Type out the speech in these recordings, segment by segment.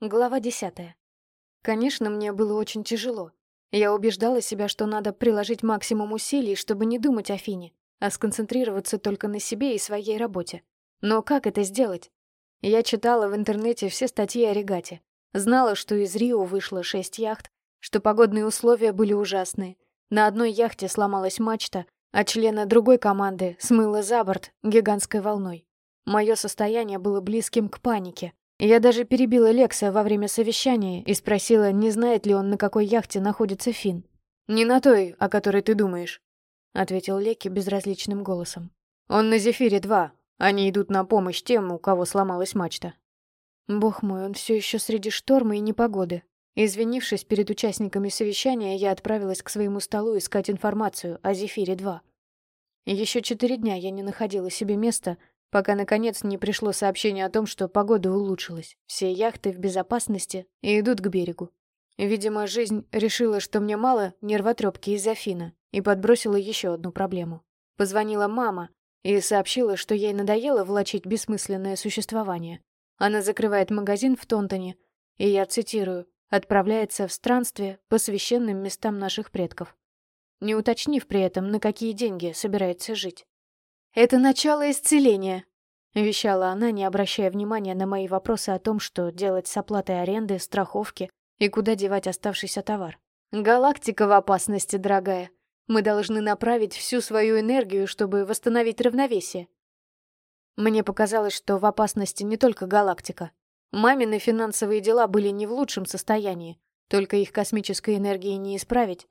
Глава десятая. Конечно, мне было очень тяжело. Я убеждала себя, что надо приложить максимум усилий, чтобы не думать о Фине, а сконцентрироваться только на себе и своей работе. Но как это сделать? Я читала в интернете все статьи о регате. Знала, что из Рио вышло шесть яхт, что погодные условия были ужасные. На одной яхте сломалась мачта, а члена другой команды смыло за борт гигантской волной. Мое состояние было близким к панике. Я даже перебила Лекса во время совещания и спросила, не знает ли он, на какой яхте находится Финн. «Не на той, о которой ты думаешь», — ответил Леки безразличным голосом. «Он на Зефире-2. Они идут на помощь тем, у кого сломалась мачта». Бог мой, он все еще среди шторма и непогоды. Извинившись перед участниками совещания, я отправилась к своему столу искать информацию о Зефире-2. Еще четыре дня я не находила себе места, пока, наконец, не пришло сообщение о том, что погода улучшилась, все яхты в безопасности и идут к берегу. Видимо, жизнь решила, что мне мало нервотрепки из-за Фина, и подбросила еще одну проблему. Позвонила мама и сообщила, что ей надоело влачить бессмысленное существование. Она закрывает магазин в Тонтоне, и я цитирую, отправляется в странствие по священным местам наших предков, не уточнив при этом, на какие деньги собирается жить. «Это начало исцеления», — вещала она, не обращая внимания на мои вопросы о том, что делать с оплатой аренды, страховки и куда девать оставшийся товар. «Галактика в опасности, дорогая. Мы должны направить всю свою энергию, чтобы восстановить равновесие». Мне показалось, что в опасности не только галактика. Мамины финансовые дела были не в лучшем состоянии, только их космической энергии не исправить.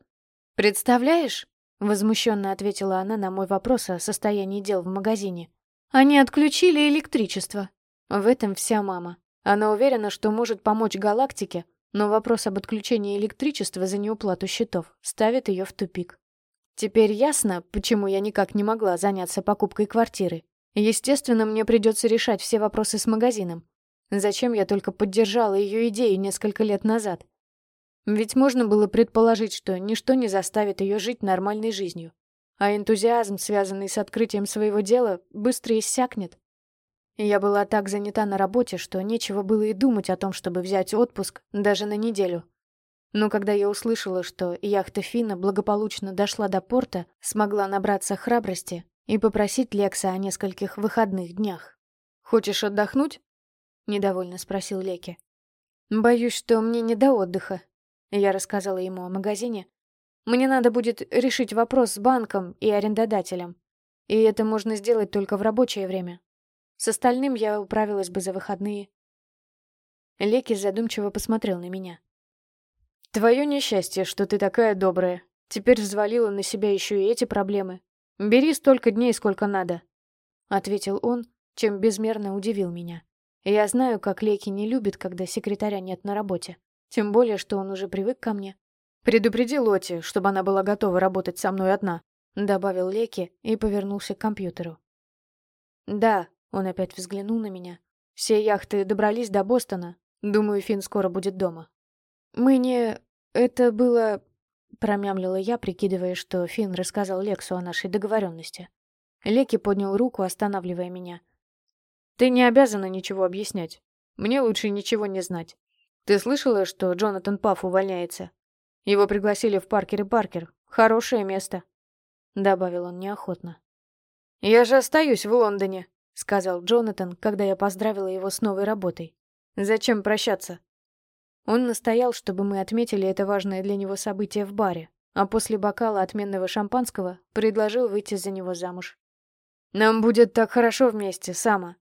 «Представляешь?» Возмущенно ответила она на мой вопрос о состоянии дел в магазине. Они отключили электричество. В этом вся мама. Она уверена, что может помочь галактике, но вопрос об отключении электричества за неуплату счетов ставит ее в тупик. Теперь ясно, почему я никак не могла заняться покупкой квартиры. Естественно, мне придется решать все вопросы с магазином. Зачем я только поддержала ее идею несколько лет назад? Ведь можно было предположить, что ничто не заставит ее жить нормальной жизнью, а энтузиазм, связанный с открытием своего дела, быстро иссякнет. Я была так занята на работе, что нечего было и думать о том, чтобы взять отпуск даже на неделю. Но когда я услышала, что яхта Фина благополучно дошла до порта, смогла набраться храбрости и попросить Лекса о нескольких выходных днях. «Хочешь отдохнуть?» — недовольно спросил Леки. «Боюсь, что мне не до отдыха», я рассказала ему о магазине. Мне надо будет решить вопрос с банком и арендодателем. И это можно сделать только в рабочее время. С остальным я управилась бы за выходные. Леки задумчиво посмотрел на меня. «Твое несчастье, что ты такая добрая. Теперь взвалила на себя еще и эти проблемы. Бери столько дней, сколько надо», — ответил он, чем безмерно удивил меня. Я знаю, как Леки не любит, когда секретаря нет на работе. Тем более, что он уже привык ко мне. «Предупреди Лоти, чтобы она была готова работать со мной одна», добавил Леки и повернулся к компьютеру. «Да», — он опять взглянул на меня. «Все яхты добрались до Бостона. Думаю, Финн скоро будет дома». «Мы не... Это было...» Промямлила я, прикидывая, что Финн рассказал Лексу о нашей договоренности. Леки поднял руку, останавливая меня. «Ты не обязана ничего объяснять. Мне лучше ничего не знать. Ты слышала, что Джонатан Пафф увольняется? Его пригласили в Паркер и Паркер. Хорошее место», — добавил он неохотно. «Я же остаюсь в Лондоне», — сказал Джонатан, когда я поздравила его с новой работой. «Зачем прощаться?» Он настоял, чтобы мы отметили это важное для него событие в баре, а после бокала отменного шампанского предложил выйти за него замуж. «Нам будет так хорошо вместе, Сама»,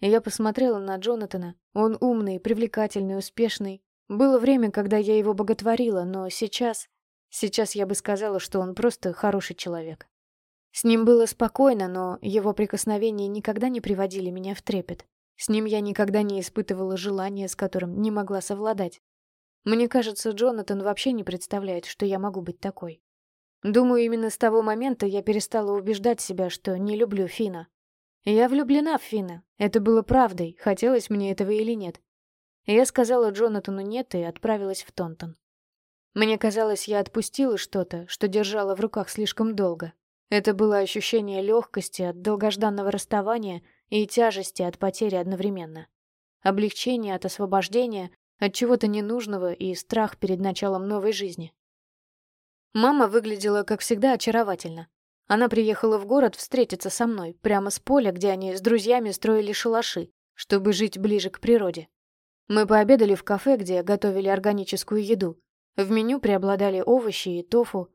я посмотрела на Джонатана. Он умный, привлекательный, успешный. Было время, когда я его боготворила, но сейчас... Сейчас я бы сказала, что он просто хороший человек. С ним было спокойно, но его прикосновения никогда не приводили меня в трепет. С ним я никогда не испытывала желания, с которым не могла совладать. Мне кажется, Джонатан вообще не представляет, что я могу быть такой. Думаю, именно с того момента я перестала убеждать себя, что не люблю Фина. Я влюблена в Фина. Это было правдой, хотелось мне этого или нет. Я сказала Джонатану нет и отправилась в Тонтон. Мне казалось, я отпустила что-то, что держала в руках слишком долго. Это было ощущение легкости от долгожданного расставания и тяжести от потери одновременно. Облегчение от освобождения, от чего-то ненужного и страх перед началом новой жизни. Мама выглядела, как всегда, очаровательно. Она приехала в город встретиться со мной, прямо с поля, где они с друзьями строили шалаши, чтобы жить ближе к природе. Мы пообедали в кафе, где готовили органическую еду. В меню преобладали овощи и тофу.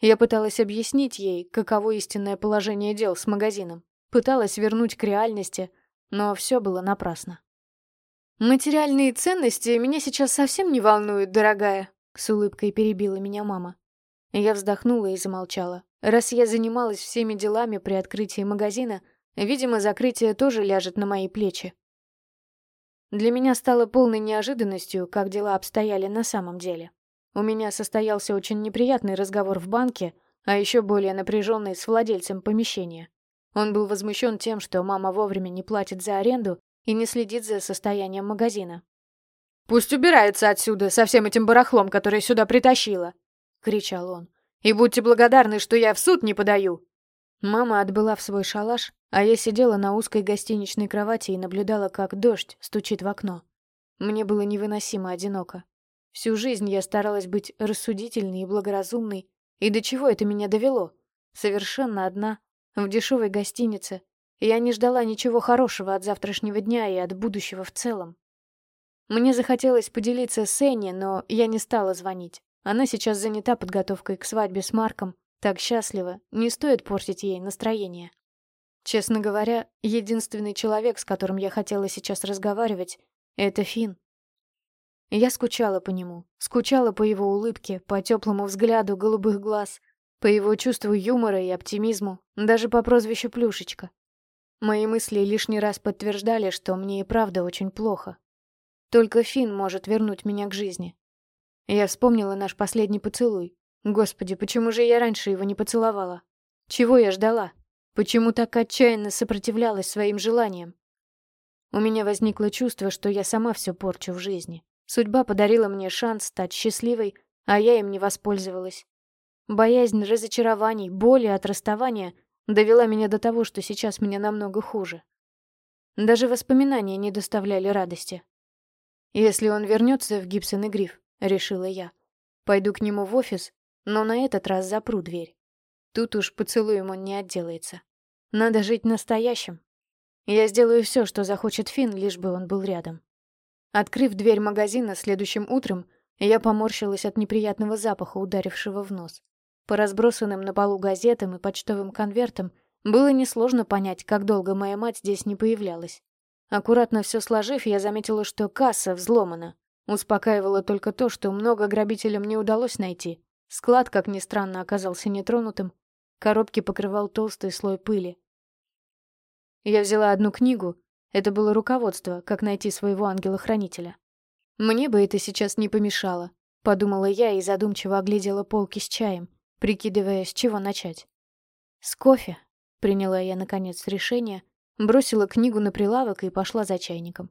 Я пыталась объяснить ей, каково истинное положение дел с магазином. Пыталась вернуть к реальности, но все было напрасно. «Материальные ценности меня сейчас совсем не волнуют, дорогая», — с улыбкой перебила меня мама. Я вздохнула и замолчала. Раз я занималась всеми делами при открытии магазина, видимо, закрытие тоже ляжет на мои плечи. Для меня стало полной неожиданностью, как дела обстояли на самом деле. У меня состоялся очень неприятный разговор в банке, а еще более напряженный с владельцем помещения. Он был возмущен тем, что мама вовремя не платит за аренду и не следит за состоянием магазина. «Пусть убирается отсюда со всем этим барахлом, которое сюда притащила!» — кричал он. «И будьте благодарны, что я в суд не подаю!» Мама отбыла в свой шалаш, а я сидела на узкой гостиничной кровати и наблюдала, как дождь стучит в окно. Мне было невыносимо одиноко. Всю жизнь я старалась быть рассудительной и благоразумной, и до чего это меня довело? Совершенно одна, в дешевой гостинице, я не ждала ничего хорошего от завтрашнего дня и от будущего в целом. Мне захотелось поделиться с Энни, но я не стала звонить. Она сейчас занята подготовкой к свадьбе с Марком, так счастлива, не стоит портить ей настроение. Честно говоря, единственный человек, с которым я хотела сейчас разговаривать, это Финн. Я скучала по нему, скучала по его улыбке, по теплому взгляду голубых глаз, по его чувству юмора и оптимизму, даже по прозвищу Плюшечка. Мои мысли лишний раз подтверждали, что мне и правда очень плохо. Только Финн может вернуть меня к жизни. Я вспомнила наш последний поцелуй. Господи, почему же я раньше его не поцеловала? Чего я ждала? Почему так отчаянно сопротивлялась своим желаниям? У меня возникло чувство, что я сама все порчу в жизни. Судьба подарила мне шанс стать счастливой, а я им не воспользовалась. Боязнь разочарований, боли от расставания довела меня до того, что сейчас мне намного хуже. Даже воспоминания не доставляли радости. Если он вернется в Гибсон и Гриф, решила я, пойду к нему в офис, но на этот раз запру дверь. Тут уж поцелуем он не отделается. Надо жить настоящим. Я сделаю все, что захочет Финн, лишь бы он был рядом. Открыв дверь магазина следующим утром, я поморщилась от неприятного запаха, ударившего в нос. По разбросанным на полу газетам и почтовым конвертам было несложно понять, как долго моя мать здесь не появлялась. Аккуратно все сложив, я заметила, что касса взломана. Успокаивало только то, что много грабителям не удалось найти. Склад, как ни странно, оказался нетронутым. Коробки покрывал толстый слой пыли. Я взяла одну книгу. Это было руководство, как найти своего ангела-хранителя. Мне бы это сейчас не помешало, подумала я и задумчиво оглядела полки с чаем прикидывая, с чего начать. «С кофе», — приняла я, наконец, решение, бросила книгу на прилавок и пошла за чайником.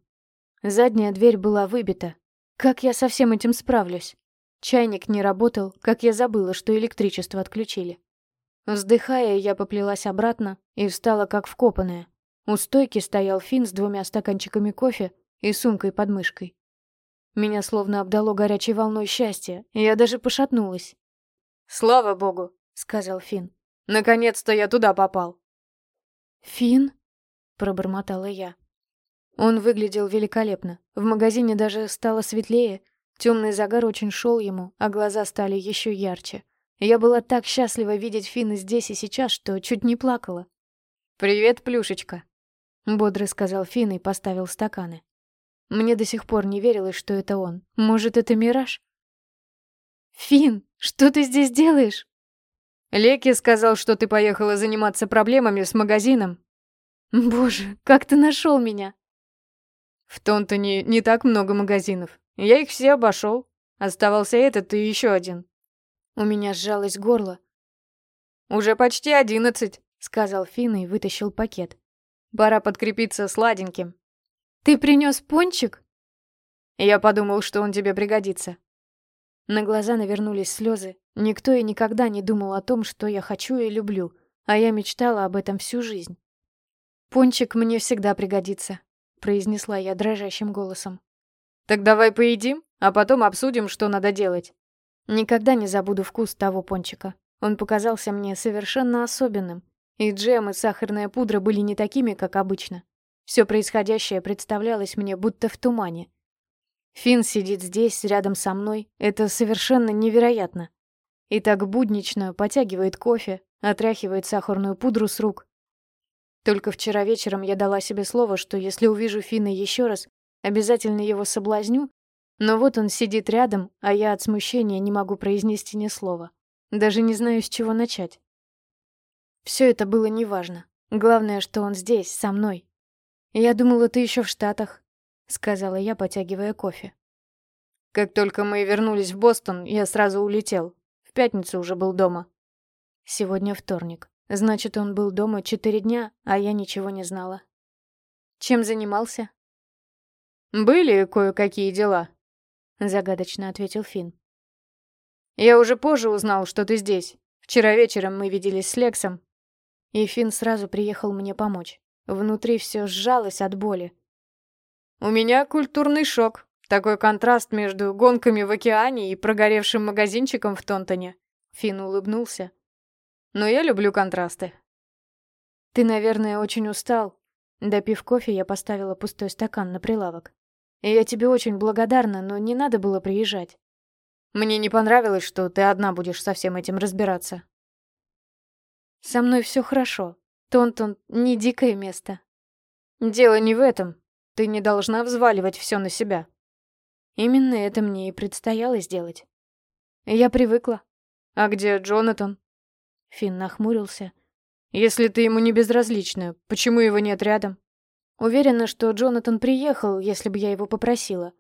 Задняя дверь была выбита. Как я со всем этим справлюсь? Чайник не работал, как я забыла, что электричество отключили. Вздыхая, я поплелась обратно и встала как вкопанная. У стойки стоял Финн с двумя стаканчиками кофе и сумкой под мышкой. Меня словно обдало горячей волной счастья, и я даже пошатнулась. «Слава богу», — сказал Финн. «Наконец-то я туда попал». «Финн?» — пробормотала я. Он выглядел великолепно. В магазине даже стало светлее. Темный загар очень шел ему, а глаза стали еще ярче. Я была так счастлива видеть Финна здесь и сейчас, что чуть не плакала. «Привет, Плюшечка», — бодро сказал Финн и поставил стаканы. Мне до сих пор не верилось, что это он. Может, это мираж? «Финн, что ты здесь делаешь?» «Леки сказал, что ты поехала заниматься проблемами с магазином». «Боже, как ты нашел меня?» «В Тонтоне не так много магазинов. Я их все обошел. Оставался этот и еще один». У меня сжалось горло. «Уже почти одиннадцать», — сказал Финн и вытащил пакет. «Пора подкрепиться сладеньким». «Ты принес пончик?» «Я подумал, что он тебе пригодится». На глаза навернулись слезы. Никто и никогда не думал о том, что я хочу и люблю, а я мечтала об этом всю жизнь. «Пончик мне всегда пригодится», — произнесла я дрожащим голосом. Так давай поедим, а потом обсудим, что надо делать. Никогда не забуду вкус того пончика. Он показался мне совершенно особенным. И джем, и сахарная пудра были не такими, как обычно. Все происходящее представлялось мне будто в тумане. Финн сидит здесь, рядом со мной. Это совершенно невероятно. И так буднично потягивает кофе, отряхивает сахарную пудру с рук. Только вчера вечером я дала себе слово, что если увижу Финна еще раз, обязательно его соблазню, но вот он сидит рядом, а я от смущения не могу произнести ни слова. Даже не знаю, с чего начать. Все это было неважно. Главное, что он здесь, со мной. Я думала, ты еще в Штатах, сказала я, потягивая кофе. Как только мы вернулись в Бостон, я сразу улетел. В пятницу уже был дома. Сегодня вторник. Значит, он был дома четыре дня, а я ничего не знала. Чем занимался? Были кое-какие дела, загадочно ответил Фин. Я уже позже узнал, что ты здесь. Вчера вечером мы виделись с Лексом. И Фин сразу приехал мне помочь. Внутри все сжалось от боли. У меня культурный шок. Такой контраст между гонками в океане и прогоревшим магазинчиком в Тонтоне. Фин улыбнулся. Но я люблю контрасты. Ты, наверное, очень устал. Допив кофе, я поставила пустой стакан на прилавок. И я тебе очень благодарна, но не надо было приезжать. Мне не понравилось, что ты одна будешь со всем этим разбираться. Со мной все хорошо. Тонтон — не дикое место. Дело не в этом. Ты не должна взваливать все на себя. Именно это мне и предстояло сделать. Я привыкла. А где Джонатан? Финн нахмурился. «Если ты ему не безразлична, почему его нет рядом?» Уверена, что Джонатан приехал, если бы я его попросила.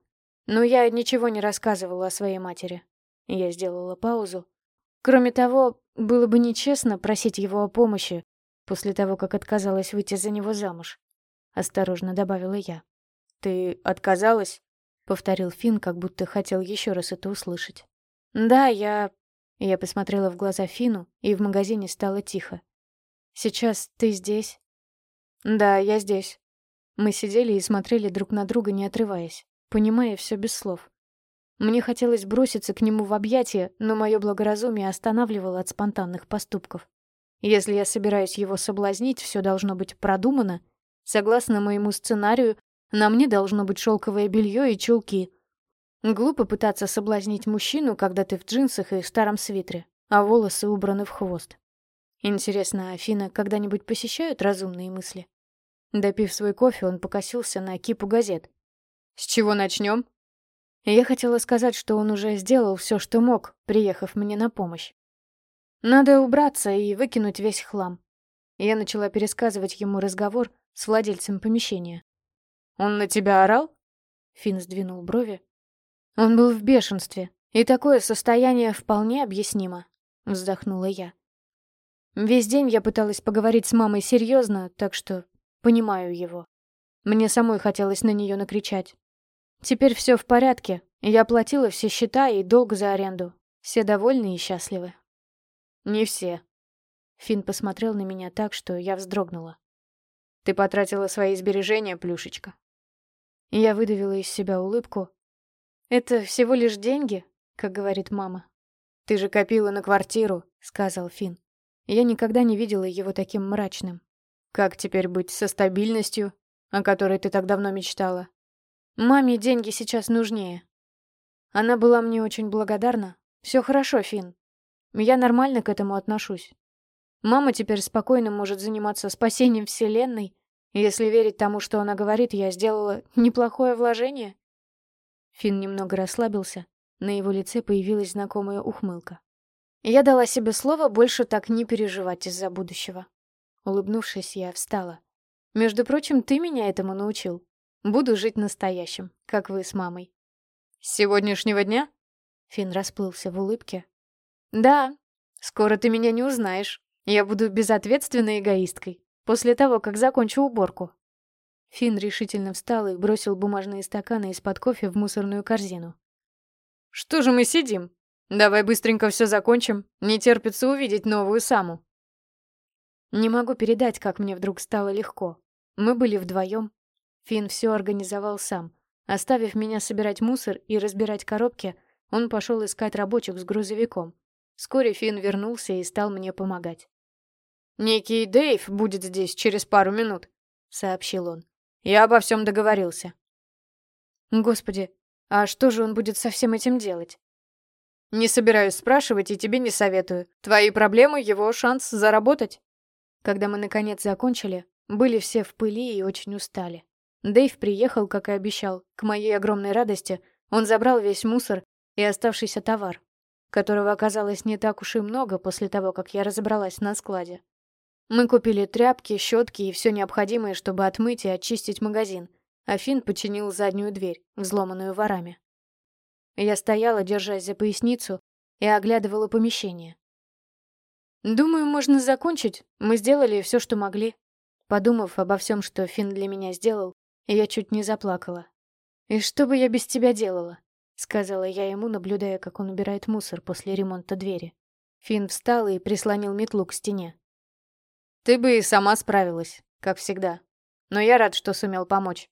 Но я ничего не рассказывала о своей матери. Я сделала паузу. Кроме того, было бы нечестно просить его о помощи после того, как отказалась выйти за него замуж. Осторожно добавила я. «Ты отказалась?» — повторил Финн, как будто хотел еще раз это услышать. «Да, я я посмотрела в глаза Фину, и в магазине стало тихо. «Сейчас ты здесь?» «Да, я здесь». Мы сидели и смотрели друг на друга, не отрываясь, понимая все без слов. Мне хотелось броситься к нему в объятия, но мое благоразумие останавливало от спонтанных поступков. Если я собираюсь его соблазнить, все должно быть продумано. Согласно моему сценарию, на мне должно быть шелковое белье и чулки — Глупо пытаться соблазнить мужчину, когда ты в джинсах и старом свитере, а волосы убраны в хвост. Интересно, Афина когда-нибудь посещают разумные мысли? Допив свой кофе, он покосился на кипу газет. «С чего начнем? Я хотела сказать, что он уже сделал все, что мог, приехав мне на помощь. Надо убраться и выкинуть весь хлам. Я начала пересказывать ему разговор с владельцем помещения. «Он на тебя орал?» Финн сдвинул брови, он был в бешенстве, и такое состояние вполне объяснимо, вздохнула я. Весь день я пыталась поговорить с мамой серьезно, так что понимаю его. Мне самой хотелось на нее накричать. Теперь все в порядке. Я платила все счета и долг за аренду. Все довольны и счастливы. Не все. Фин посмотрел на меня так, что я вздрогнула. Ты потратила свои сбережения, плюшечка. Я выдавила из себя улыбку, это всего лишь деньги, как говорит мама. Ты же копила на квартиру, сказал Фин. Я никогда не видела его таким мрачным. Как теперь быть со стабильностью, о которой ты так давно мечтала? Маме деньги сейчас нужнее. Она была мне очень благодарна. Все хорошо, Фин. Я нормально к этому отношусь. Мама теперь спокойно может заниматься спасением Вселенной. Если верить тому, что она говорит, я сделала неплохое вложение. Фин немного расслабился, на его лице появилась знакомая ухмылка. Я дала себе слово больше так не переживать из-за будущего. Улыбнувшись, я встала. Между прочим, ты меня этому научил. Буду жить настоящим, как вы с мамой. С сегодняшнего дня? Фин расплылся в улыбке. Да, скоро ты меня не узнаешь. Я буду безответственной эгоисткой после того, как закончу уборку. Финн решительно встал и бросил бумажные стаканы из-под кофе в мусорную корзину. «Что же мы сидим? Давай быстренько все закончим. Не терпится увидеть новую саму». Не могу передать, как мне вдруг стало легко. Мы были вдвоем. Финн все организовал сам. Оставив меня собирать мусор и разбирать коробки, он пошел искать рабочих с грузовиком. Вскоре Финн вернулся и стал мне помогать. «Некий Дэйв будет здесь через пару минут», — сообщил он. «Я обо всем договорился». «Господи, а что же он будет со всем этим делать?» «Не собираюсь спрашивать и тебе не советую. Твои проблемы — его шанс заработать». Когда мы, наконец, закончили, были все в пыли и очень устали. Дэйв приехал, как и обещал. К моей огромной радости он забрал весь мусор и оставшийся товар, которого оказалось не так уж и много после того, как я разобралась на складе. Мы купили тряпки, щетки и все необходимое, чтобы отмыть и очистить магазин, а Финн починил заднюю дверь, взломанную ворами. Я стояла, держась за поясницу, и оглядывала помещение. «Думаю, можно закончить. Мы сделали все, что могли». Подумав обо всем, что Финн для меня сделал, я чуть не заплакала. «И что бы я без тебя делала?» — сказала я ему, наблюдая, как он убирает мусор после ремонта двери. Финн встал и прислонил метлу к стене. «Ты бы и сама справилась, как всегда. Но я рад, что сумел помочь».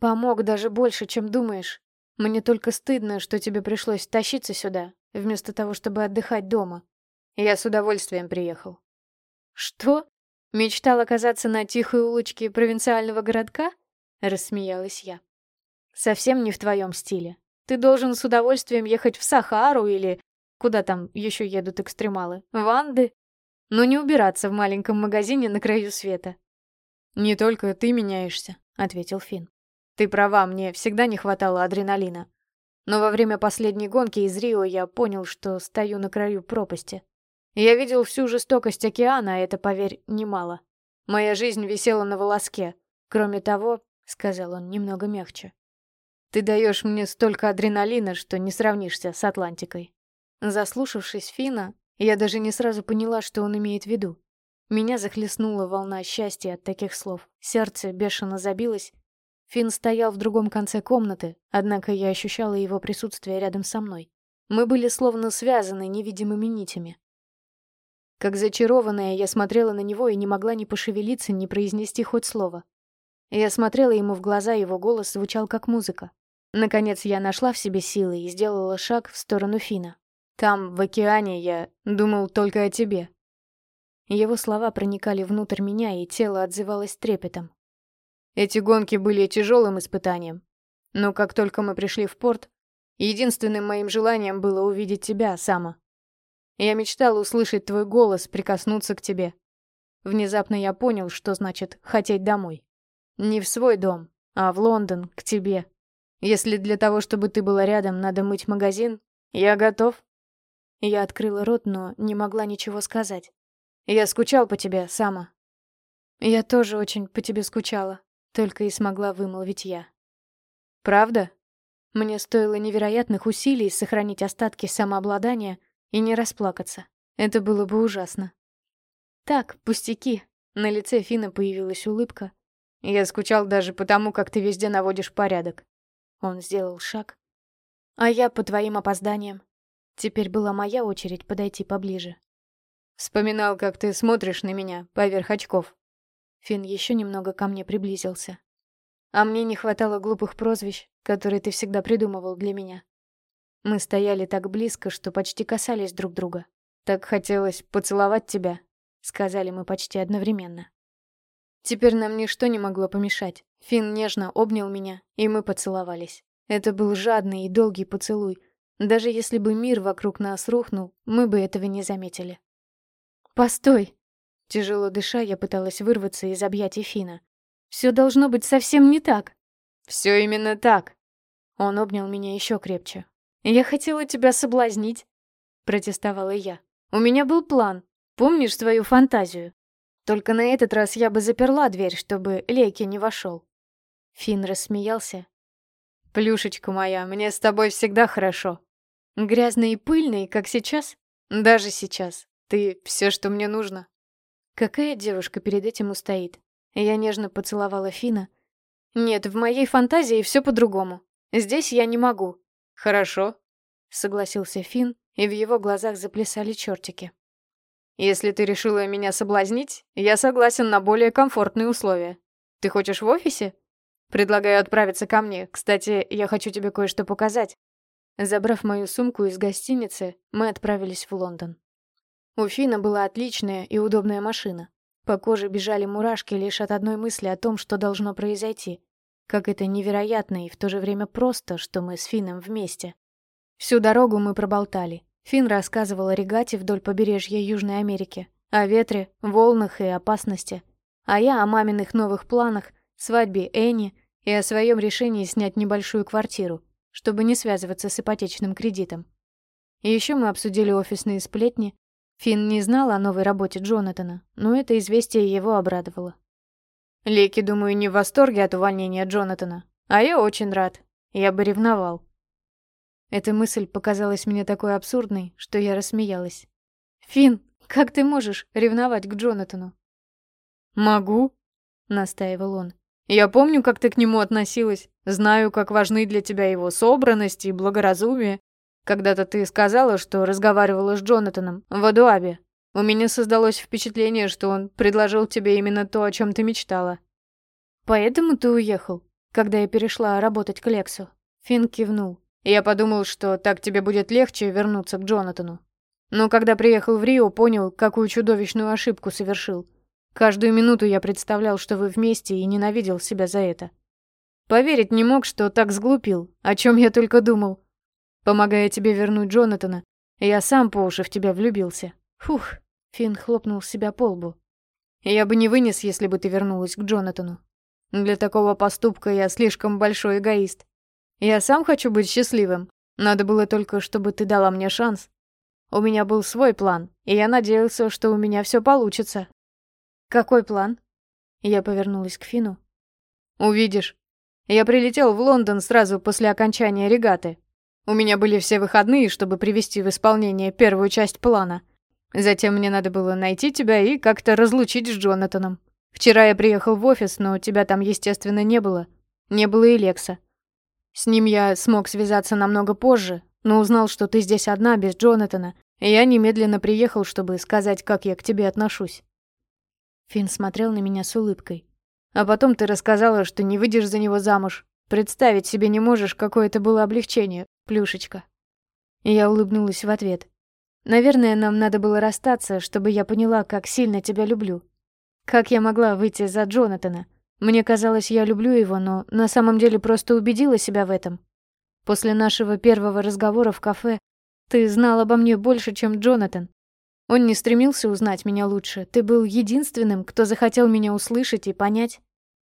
«Помог даже больше, чем думаешь. Мне только стыдно, что тебе пришлось тащиться сюда, вместо того, чтобы отдыхать дома. Я с удовольствием приехал». «Что? Мечтал оказаться на тихой улочке провинциального городка?» — рассмеялась я. «Совсем не в твоем стиле. Ты должен с удовольствием ехать в Сахару или... Куда там еще едут экстремалы? В Анды? Но не убираться в маленьком магазине на краю света». «Не только ты меняешься», — ответил Финн. «Ты права, мне всегда не хватало адреналина. Но во время последней гонки из Рио я понял, что стою на краю пропасти. Я видел всю жестокость океана, а это, поверь, немало. Моя жизнь висела на волоске. Кроме того, — сказал он немного мягче, — ты даешь мне столько адреналина, что не сравнишься с Атлантикой. Заслушавшись Фина, я даже не сразу поняла, что он имеет в виду. Меня захлестнула волна счастья от таких слов. Сердце бешено забилось. Фин стоял в другом конце комнаты, однако я ощущала его присутствие рядом со мной. Мы были словно связаны невидимыми нитями. Как зачарованная, я смотрела на него и не могла ни пошевелиться, ни произнести хоть слово. Я смотрела ему в глаза, его голос звучал как музыка. Наконец я нашла в себе силы и сделала шаг в сторону Фина. Там, в океане, я думал только о тебе. Его слова проникали внутрь меня, и тело отзывалось трепетом. Эти гонки были тяжелым испытанием. Но как только мы пришли в порт, единственным моим желанием было увидеть тебя, Сама. Я мечтал услышать твой голос, прикоснуться к тебе. Внезапно я понял, что значит «хотеть домой». Не в свой дом, а в Лондон, к тебе. Если для того, чтобы ты была рядом, надо мыть магазин, я готов. Я открыла рот, но не могла ничего сказать. Я скучал по тебе, Сама. Я тоже очень по тебе скучала, только и смогла вымолвить я. Правда? Мне стоило невероятных усилий сохранить остатки самообладания, и не расплакаться. Это было бы ужасно. Так, пустяки. На лице Фина появилась улыбка. Я скучал даже потому, как ты везде наводишь порядок. Он сделал шаг. А я по твоим опозданиям. Теперь была моя очередь подойти поближе. Вспоминал, как ты смотришь на меня поверх очков. Фин еще немного ко мне приблизился. А мне не хватало глупых прозвищ, которые ты всегда придумывал для меня. Мы стояли так близко, что почти касались друг друга. «Так хотелось поцеловать тебя», — сказали мы почти одновременно. Теперь нам ничто не могло помешать. Финн нежно обнял меня, и мы поцеловались. Это был жадный и долгий поцелуй. Даже если бы мир вокруг нас рухнул, мы бы этого не заметили. «Постой!» Тяжело дыша, я пыталась вырваться из объятий Фина. «Все должно быть совсем не так!» «Все именно так!» Он обнял меня еще крепче. «Я хотела тебя соблазнить», — протестовала я. «У меня был план. Помнишь свою фантазию? Только на этот раз я бы заперла дверь, чтобы Лейки не вошел». Финн рассмеялся. «Плюшечка моя, мне с тобой всегда хорошо. Грязный и пыльный, как сейчас? Даже сейчас. Ты все, что мне нужно». Какая девушка перед этим устоит? Я нежно поцеловала Фина. «Нет, в моей фантазии все по-другому. Здесь я не могу. «Хорошо», — согласился Финн, и в его глазах заплясали чертики. «Если ты решила меня соблазнить, я согласен на более комфортные условия. Ты хочешь в офисе? Предлагаю отправиться ко мне. Кстати, я хочу тебе кое-что показать». Забрав мою сумку из гостиницы, мы отправились в Лондон. У Фина была отличная и удобная машина. По коже бежали мурашки лишь от одной мысли о том, что должно произойти. Как это невероятно и в то же время просто, что мы с Фином вместе. Всю дорогу мы проболтали. Фин рассказывал о регате вдоль побережья Южной Америки, о ветре, волнах и опасности. А я о маминых новых планах, свадьбе Энни и о своем решении снять небольшую квартиру, чтобы не связываться с ипотечным кредитом. И еще мы обсудили офисные сплетни. Фин не знал о новой работе Джонатана, но это известие его обрадовало. Леки, думаю, не в восторге от увольнения Джонатана, а я очень рад. Я бы ревновал. Эта мысль показалась мне такой абсурдной, что я рассмеялась. «Финн, как ты можешь ревновать к Джонатану?» «Могу», — настаивал он. «Я помню, как ты к нему относилась. Знаю, как важны для тебя его собранность и благоразумие. Когда-то ты сказала, что разговаривала с Джонатаном в Адуабе. У меня создалось впечатление, что он предложил тебе именно то, о чем ты мечтала. Поэтому ты уехал, когда я перешла работать к Лексу. Финн кивнул. Я подумал, что так тебе будет легче вернуться к Джонатану. Но когда приехал в Рио, понял, какую чудовищную ошибку совершил. Каждую минуту я представлял, что вы вместе, и ненавидел себя за это. Поверить не мог, что так сглупил, о чем я только думал. Помогая тебе вернуть Джонатана, я сам по уши в тебя влюбился. Фух, Финн хлопнул себя по лбу. Я бы не вынес, если бы ты вернулась к Джонатану. Для такого поступка я слишком большой эгоист. Я сам хочу быть счастливым. Надо было только, чтобы ты дала мне шанс. У меня был свой план, и я надеялся, что у меня все получится. Какой план? Я повернулась к Фину. Увидишь. Я прилетел в Лондон сразу после окончания регаты. У меня были все выходные, чтобы привести в исполнение первую часть плана. Затем мне надо было найти тебя и как-то разлучить с Джонатаном. Вчера я приехал в офис, но тебя там, естественно, не было. Не было и Лекса. С ним я смог связаться намного позже, но узнал, что ты здесь одна, без Джонатана, и я немедленно приехал, чтобы сказать, как я к тебе отношусь». Финн смотрел на меня с улыбкой. «А потом ты рассказала, что не выйдешь за него замуж. Представить себе не можешь, какое это было облегчение, плюшечка». И я улыбнулась в ответ. «Наверное, нам надо было расстаться, чтобы я поняла, как сильно тебя люблю. Как я могла выйти за Джонатана? Мне казалось, я люблю его, но на самом деле просто убедила себя в этом. После нашего первого разговора в кафе ты знал обо мне больше, чем Джонатан. Он не стремился узнать меня лучше. Ты был единственным, кто захотел меня услышать и понять.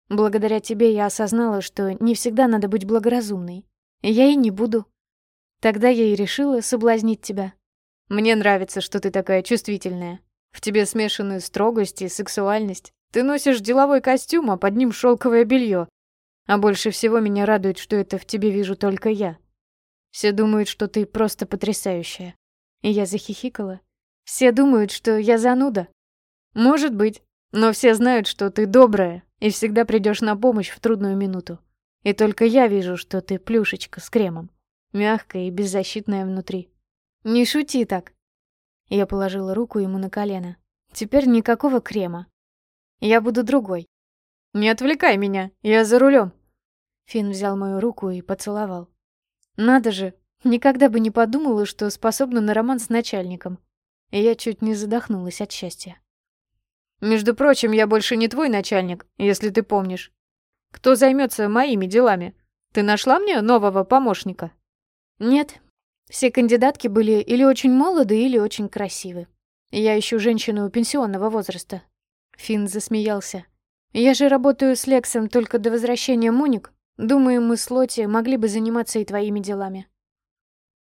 Благодаря тебе я осознала, что не всегда надо быть благоразумной. Я и не буду. Тогда я и решила соблазнить тебя. Мне нравится, что ты такая чувствительная. В тебе смешаны строгость и сексуальность. Ты носишь деловой костюм, а под ним шелковое белье. А больше всего меня радует, что это в тебе вижу только я. Все думают, что ты просто потрясающая. И я захихикала. Все думают, что я зануда. Может быть, но все знают, что ты добрая и всегда придешь на помощь в трудную минуту. И только я вижу, что ты плюшечка с кремом, мягкая и беззащитная внутри. Не шути так. Я положила руку ему на колено. Теперь никакого крема, я буду другой. Не отвлекай меня, я за рулем. Фин взял мою руку и поцеловал. Надо же, никогда бы не подумала, что способна на роман с начальником. Я чуть не задохнулась от счастья. Между прочим, я больше не твой начальник, если ты помнишь. Кто займется моими делами? Ты нашла мне нового помощника? Нет. Все кандидатки были или очень молоды, или очень красивы. Я ищу женщину пенсионного возраста, Финн засмеялся. «Я же работаю с Лексом только до возвращения Моник. Думаю, мы с Лоти могли бы заниматься и твоими делами».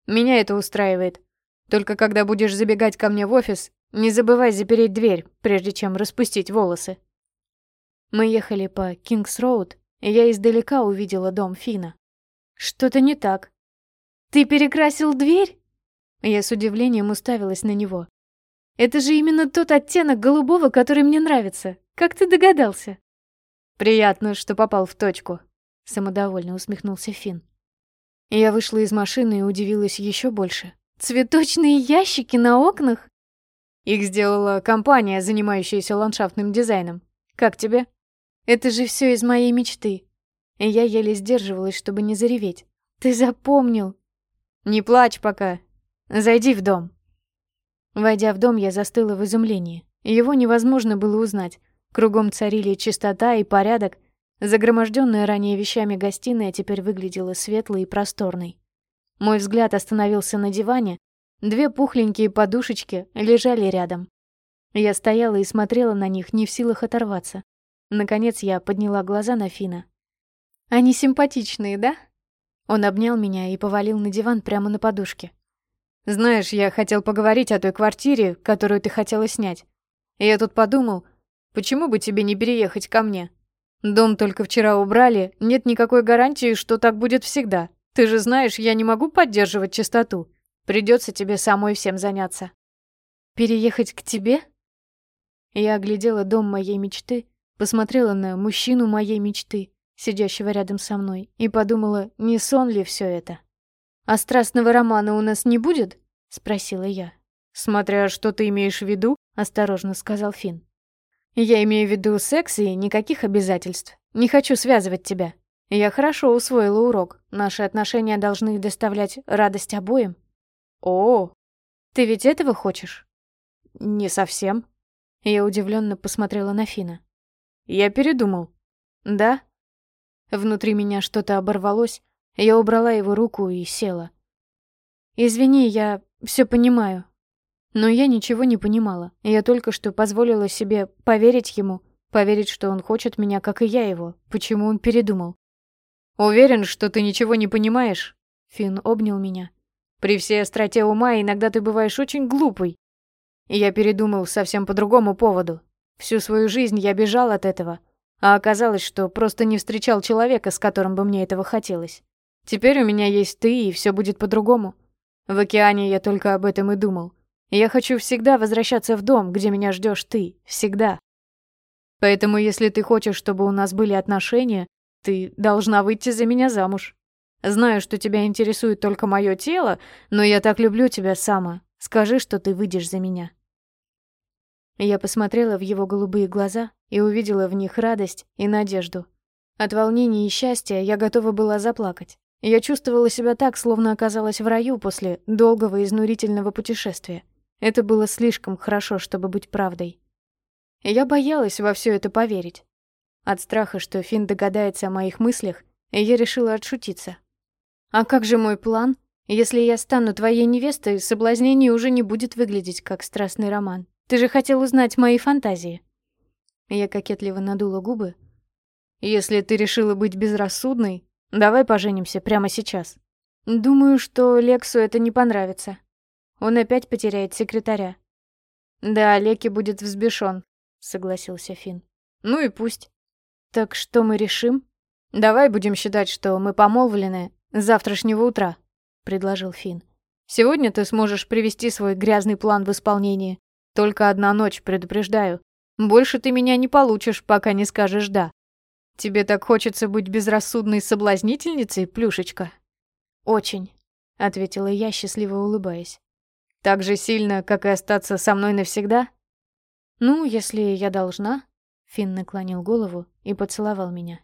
«Меня это устраивает. Только когда будешь забегать ко мне в офис, не забывай запереть дверь, прежде чем распустить волосы». Мы ехали по Кингс-Роуд, и я издалека увидела дом Фина. «Что-то не так». «Ты перекрасил дверь?» Я с удивлением уставилась на него. Это же именно тот оттенок голубого, который мне нравится. Как ты догадался? Приятно, что попал в точку, самодовольно усмехнулся Фин. Я вышла из машины и удивилась еще больше. Цветочные ящики на окнах? Их сделала компания, занимающаяся ландшафтным дизайном. Как тебе? Это же все из моей мечты. И я еле сдерживалась, чтобы не зареветь. «Ты запомнил!» «Не плачь пока. Зайди в дом». Войдя в дом, я застыла в изумлении. Его невозможно было узнать. Кругом царили чистота и порядок. Загроможденная ранее вещами гостиная теперь выглядела светлой и просторной. Мой взгляд остановился на диване. Две пухленькие подушечки лежали рядом. Я стояла и смотрела на них, не в силах оторваться. Наконец я подняла глаза на Фина. «Они симпатичные, да?» Он обнял меня и повалил на диван прямо на подушке. «Знаешь, я хотел поговорить о той квартире, которую ты хотела снять. Я тут подумал, почему бы тебе не переехать ко мне? Дом только вчера убрали, нет никакой гарантии, что так будет всегда. Ты же знаешь, я не могу поддерживать чистоту. Придется тебе самой всем заняться». «Переехать к тебе?» Я оглядела дом моей мечты, посмотрела на мужчину моей мечты, сидящего рядом со мной, и подумала, не сон ли все это. «А страстного романа у нас не будет?» — спросила я. «Смотря что ты имеешь в виду», — осторожно сказал Финн. «Я имею в виду секс и никаких обязательств. Не хочу связывать тебя. Я хорошо усвоила урок. Наши отношения должны доставлять радость обоим». «О, ты ведь этого хочешь?» «Не совсем». Я удивленно посмотрела на Фина. «Я передумал». «Да?» Внутри меня что-то оборвалось, я убрала его руку и села. «Извини, я все понимаю». Но я ничего не понимала. Я только что позволила себе поверить ему, поверить, что он хочет меня, как и я его. Почему он передумал? «Уверен, что ты ничего не понимаешь?» Финн обнял меня. «При всей остроте ума иногда ты бываешь очень глупый. Я передумал совсем по другому поводу. Всю свою жизнь я бежал от этого, а оказалось, что просто не встречал человека, с которым бы мне этого хотелось. Теперь у меня есть ты, и все будет по-другому. В океане я только об этом и думал. Я хочу всегда возвращаться в дом, где меня ждешь ты, всегда. Поэтому, если ты хочешь, чтобы у нас были отношения, ты должна выйти за меня замуж. Знаю, что тебя интересует только мое тело, но я так люблю тебя сама. Скажи, что ты выйдешь за меня. Я посмотрела в его голубые глаза и увидела в них радость и надежду. От волнения и счастья я готова была заплакать. Я чувствовала себя так, словно оказалась в раю после долгого изнурительного путешествия. Это было слишком хорошо, чтобы быть правдой. Я боялась во все это поверить. От страха, что Финн догадается о моих мыслях, я решила отшутиться. «А как же мой план? Если я стану твоей невестой, соблазнение уже не будет выглядеть как страстный роман. Ты же хотел узнать мои фантазии». Я кокетливо надула губы. «Если ты решила быть безрассудной, давай поженимся прямо сейчас». «Думаю, что Лексу это не понравится. Он опять потеряет секретаря». «Да, Леки будет взбешен», — согласился Финн. «Ну и пусть». «Так что мы решим?» «Давай будем считать, что мы помолвлены с завтрашнего утра», — предложил Финн. «Сегодня ты сможешь привести свой грязный план в исполнение. Только одна ночь, предупреждаю. Больше ты меня не получишь, пока не скажешь «да». Тебе так хочется быть безрассудной соблазнительницей, Плюшечка?» «Очень», — ответила я, счастливо улыбаясь. «Так же сильно, как и остаться со мной навсегда?» «Ну, если я должна...» Финн наклонил голову и поцеловал меня.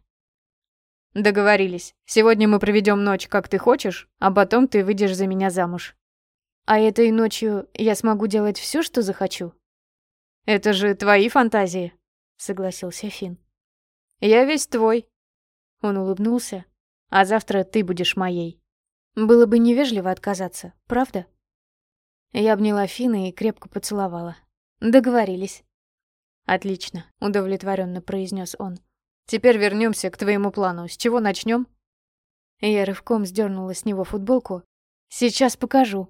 «Договорились. Сегодня мы проведем ночь, как ты хочешь, а потом ты выйдешь за меня замуж». А этой ночью я смогу делать все, что захочу? Это же твои фантазии, согласился Фин. Я весь твой. Он улыбнулся. А завтра ты будешь моей. Было бы невежливо отказаться, правда? Я обняла Фина и крепко поцеловала. Договорились. Отлично, удовлетворенно произнес он. Теперь вернемся к твоему плану. С чего начнем? Я рывком сдернула с него футболку. Сейчас покажу.